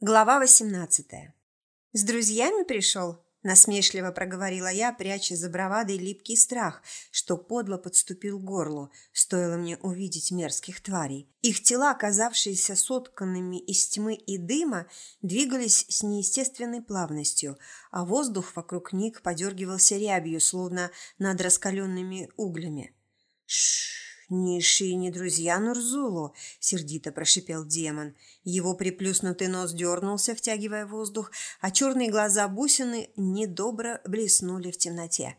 Глава 18. «С друзьями пришел?» – насмешливо проговорила я, пряча за бравадой липкий страх, что подло подступил к горлу, стоило мне увидеть мерзких тварей. Их тела, казавшиеся сотканными из тьмы и дыма, двигались с неестественной плавностью, а воздух вокруг них подергивался рябью, словно над раскаленными углями. Шш! «Ни Иши, ни друзья Нурзулу!» – сердито прошипел демон. Его приплюснутый нос дернулся, втягивая воздух, а черные глаза бусины недобро блеснули в темноте.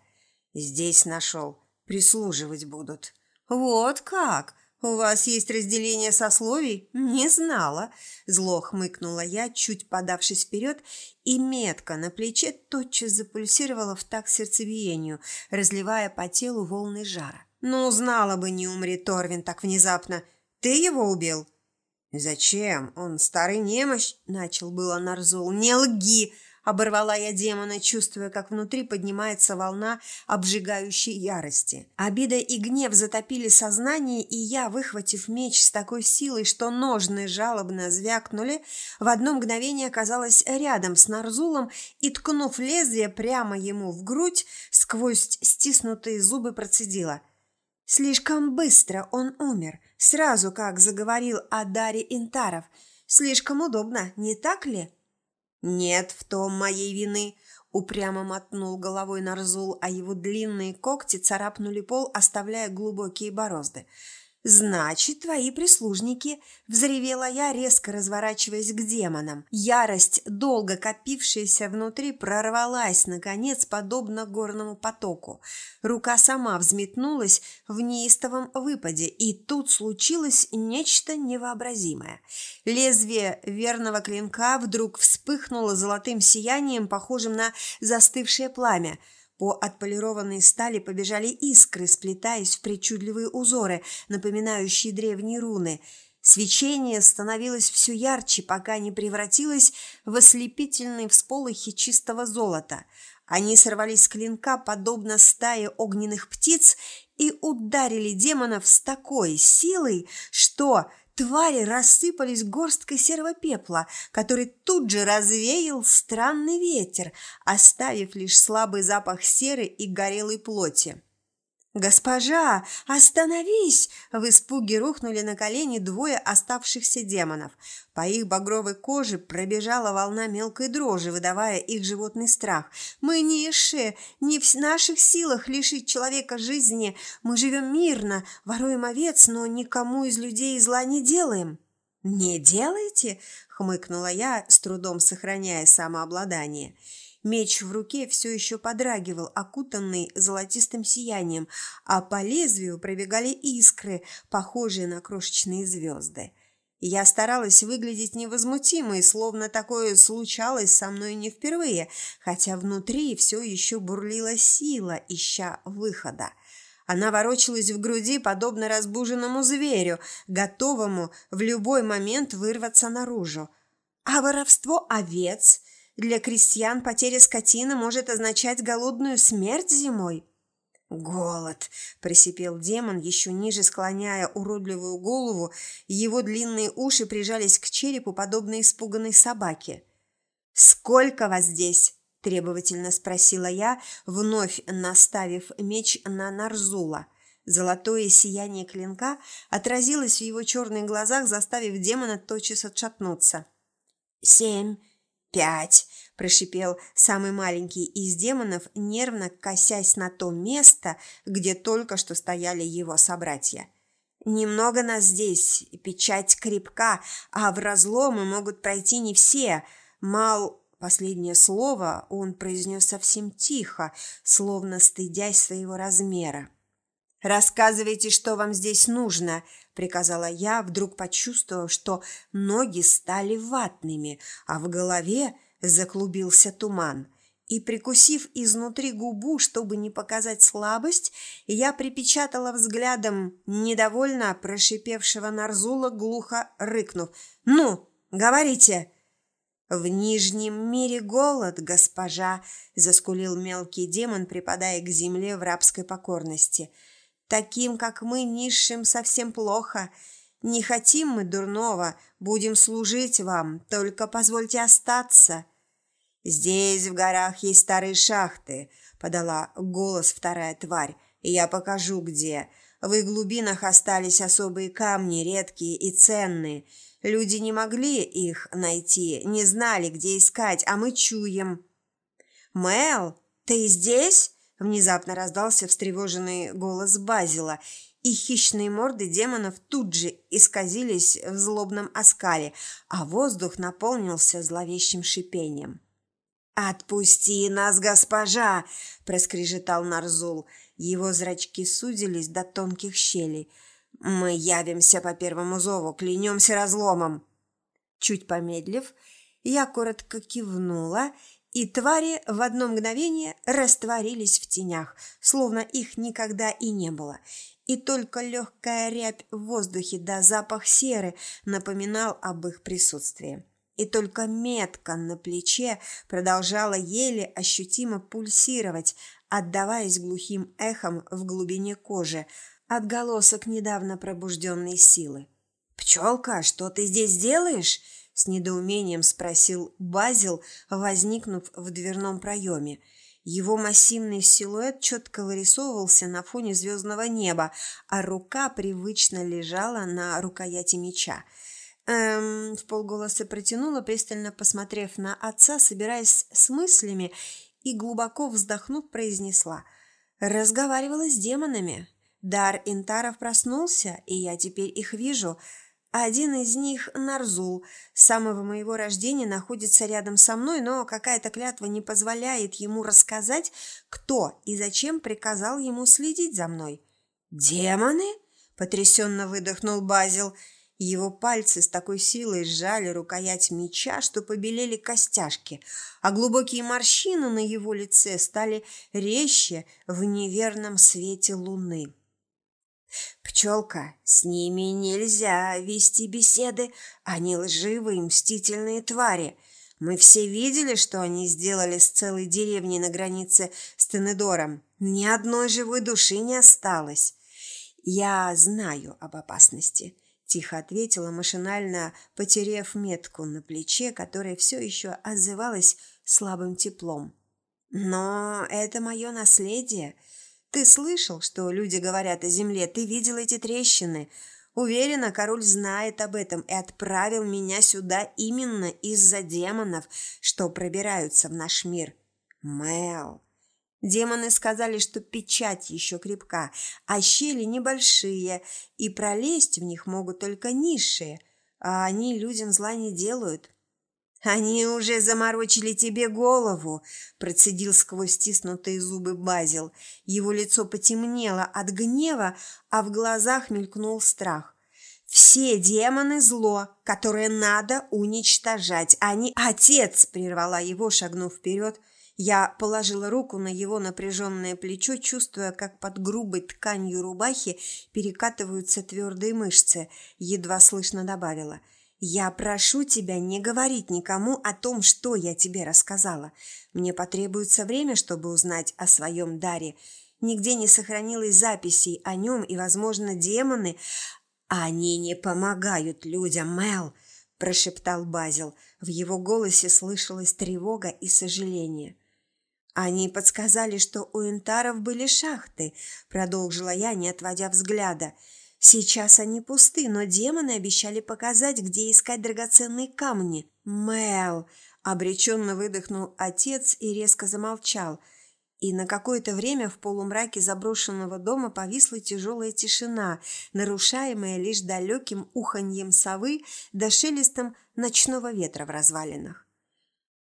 «Здесь нашел. Прислуживать будут». «Вот как! У вас есть разделение сословий? Не знала!» Зло хмыкнула я, чуть подавшись вперед, и метка на плече тотчас запульсировала в такт сердцебиению, разливая по телу волны жара. «Ну, знала бы, не умри Торвин так внезапно. Ты его убил?» «Зачем? Он старый немощь», — начал было Нарзул. «Не лги!» — оборвала я демона, чувствуя, как внутри поднимается волна обжигающей ярости. Обида и гнев затопили сознание, и я, выхватив меч с такой силой, что ножны жалобно звякнули, в одно мгновение оказалась рядом с Нарзулом и, ткнув лезвие прямо ему в грудь, сквозь стиснутые зубы процедила — Слишком быстро он умер, сразу как заговорил о Даре Интаров. Слишком удобно, не так ли? Нет в том моей вины, упрямо мотнул головой Нарзул, а его длинные когти царапнули пол, оставляя глубокие борозды. «Значит, твои прислужники!» – взревела я, резко разворачиваясь к демонам. Ярость, долго копившаяся внутри, прорвалась, наконец, подобно горному потоку. Рука сама взметнулась в неистовом выпаде, и тут случилось нечто невообразимое. Лезвие верного клинка вдруг вспыхнуло золотым сиянием, похожим на застывшее пламя – по отполированной стали побежали искры, сплетаясь в причудливые узоры, напоминающие древние руны. Свечение становилось все ярче, пока не превратилось в ослепительные всполохи чистого золота. Они сорвались с клинка, подобно стае огненных птиц, и ударили демонов с такой силой, что Твари рассыпались горсткой серого пепла, который тут же развеял странный ветер, оставив лишь слабый запах серы и горелой плоти. «Госпожа, остановись!» В испуге рухнули на колени двое оставшихся демонов. По их багровой коже пробежала волна мелкой дрожи, выдавая их животный страх. «Мы не Ише, не в наших силах лишить человека жизни. Мы живем мирно, воруем овец, но никому из людей зла не делаем». «Не делаете?» – хмыкнула я, с трудом сохраняя самообладание – Меч в руке все еще подрагивал, окутанный золотистым сиянием, а по лезвию пробегали искры, похожие на крошечные звезды. Я старалась выглядеть невозмутимой, словно такое случалось со мной не впервые, хотя внутри все еще бурлила сила, ища выхода. Она ворочалась в груди, подобно разбуженному зверю, готовому в любой момент вырваться наружу. А воровство овец для крестьян потеря скотины может означать голодную смерть зимой. «Голод!» – просипел демон, еще ниже склоняя уродливую голову, его длинные уши прижались к черепу, подобно испуганной собаке. «Сколько вас здесь?» – требовательно спросила я, вновь наставив меч на Нарзула. Золотое сияние клинка отразилось в его черных глазах, заставив демона тотчас отшатнуться. «Семь!» «Пять!» – прошипел самый маленький из демонов, нервно косясь на то место, где только что стояли его собратья. «Немного нас здесь, печать крепка, а в разломы могут пройти не все. Мал...» Последнее слово он произнес совсем тихо, словно стыдясь своего размера. «Рассказывайте, что вам здесь нужно», – приказала я, вдруг почувствовав, что ноги стали ватными, а в голове заклубился туман. И, прикусив изнутри губу, чтобы не показать слабость, я припечатала взглядом недовольно прошипевшего Нарзула, глухо рыкнув. «Ну, говорите!» «В Нижнем мире голод, госпожа!» – заскулил мелкий демон, припадая к земле в рабской покорности – Таким, как мы, низшим, совсем плохо. Не хотим мы дурного, будем служить вам, только позвольте остаться». «Здесь в горах есть старые шахты», – подала голос вторая тварь. «Я покажу, где. В их глубинах остались особые камни, редкие и ценные. Люди не могли их найти, не знали, где искать, а мы чуем». «Мэл, ты здесь?» – внезапно раздался встревоженный голос Базила, и хищные морды демонов тут же исказились в злобном оскале, а воздух наполнился зловещим шипением. «Отпусти нас, госпожа!» – проскрежетал Нарзул. Его зрачки сузились до тонких щелей. «Мы явимся по первому зову, клянемся разломом!» Чуть помедлив, я коротко кивнула, и твари в одно мгновение растворились в тенях, словно их никогда и не было. И только легкая рябь в воздухе да запах серы напоминал об их присутствии и только метка на плече продолжала еле ощутимо пульсировать, отдаваясь глухим эхом в глубине кожи, отголосок недавно пробужденной силы. «Пчелка, что ты здесь делаешь?» – с недоумением спросил Базил, возникнув в дверном проеме. Его массивный силуэт четко вырисовывался на фоне звездного неба, а рука привычно лежала на рукояти меча – эм, в полголоса протянула, пристально посмотрев на отца, собираясь с мыслями, и глубоко вздохнув, произнесла. Разговаривала с демонами. Дар Интаров проснулся, и я теперь их вижу. Один из них – Нарзул. С самого моего рождения находится рядом со мной, но какая-то клятва не позволяет ему рассказать, кто и зачем приказал ему следить за мной. «Демоны?» – потрясенно выдохнул Базил – его пальцы с такой силой сжали рукоять меча, что побелели костяшки, а глубокие морщины на его лице стали резче в неверном свете луны. «Пчелка, с ними нельзя вести беседы, они лживые мстительные твари. Мы все видели, что они сделали с целой деревней на границе с Тенедором. Ни одной живой души не осталось. Я знаю об опасности» тихо ответила, машинально потеряв метку на плече, которая все еще отзывалась слабым теплом. «Но это мое наследие. Ты слышал, что люди говорят о земле? Ты видел эти трещины? Уверена, король знает об этом и отправил меня сюда именно из-за демонов, что пробираются в наш мир. Мэл, Демоны сказали, что печать еще крепка, а щели небольшие, и пролезть в них могут только низшие, а они людям зла не делают. «Они уже заморочили тебе голову», – процедил сквозь стиснутые зубы Базил. Его лицо потемнело от гнева, а в глазах мелькнул страх. «Все демоны – зло, которое надо уничтожать. Они...» «Отец!» – прервала его, шагнув вперед – я положила руку на его напряженное плечо, чувствуя, как под грубой тканью рубахи перекатываются твердые мышцы. Едва слышно добавила. «Я прошу тебя не говорить никому о том, что я тебе рассказала. Мне потребуется время, чтобы узнать о своем даре. Нигде не сохранилось записей о нем, и, возможно, демоны... Они не помогают людям, Мел!» – прошептал Базил. В его голосе слышалась тревога и сожаление. «Они подсказали, что у интаров были шахты», – продолжила я, не отводя взгляда. «Сейчас они пусты, но демоны обещали показать, где искать драгоценные камни». «Мэл!» – обреченно выдохнул отец и резко замолчал. И на какое-то время в полумраке заброшенного дома повисла тяжелая тишина, нарушаемая лишь далеким уханьем совы да шелестом ночного ветра в развалинах.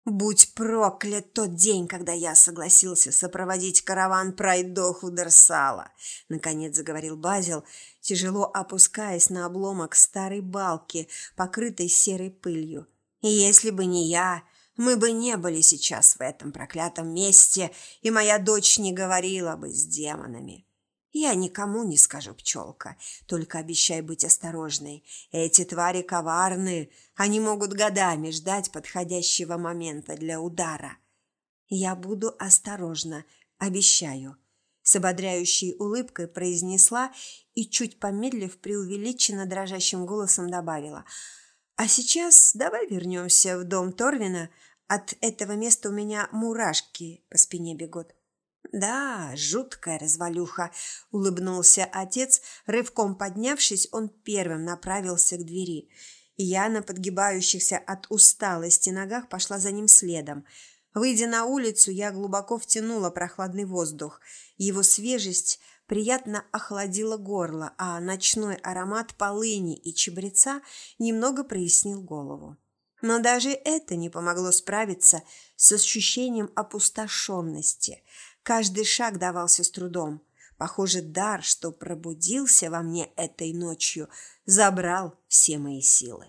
Будь проклят тот день, когда я согласился сопроводить караван пройдоху Дерсала, наконец заговорил Базил, тяжело опускаясь на обломок старой балки, покрытой серой пылью. И если бы не я, мы бы не были сейчас в этом проклятом месте, и моя дочь не говорила бы с демонами. Я никому не скажу, пчелка, только обещай быть осторожной. Эти твари коварны, они могут годами ждать подходящего момента для удара. Я буду осторожна, обещаю. С ободряющей улыбкой произнесла и, чуть помедлив, преувеличенно дрожащим голосом добавила. «А сейчас давай вернемся в дом Торвина. От этого места у меня мурашки по спине бегут». «Да, жуткая развалюха», – улыбнулся отец. Рывком поднявшись, он первым направился к двери. Я на подгибающихся от усталости ногах пошла за ним следом. Выйдя на улицу, я глубоко втянула прохладный воздух. Его свежесть приятно охладила горло, а ночной аромат полыни и чабреца немного прояснил голову. Но даже это не помогло справиться с ощущением опустошенности – Каждый шаг давался с трудом. Похоже, дар, что пробудился во мне этой ночью, забрал все мои силы.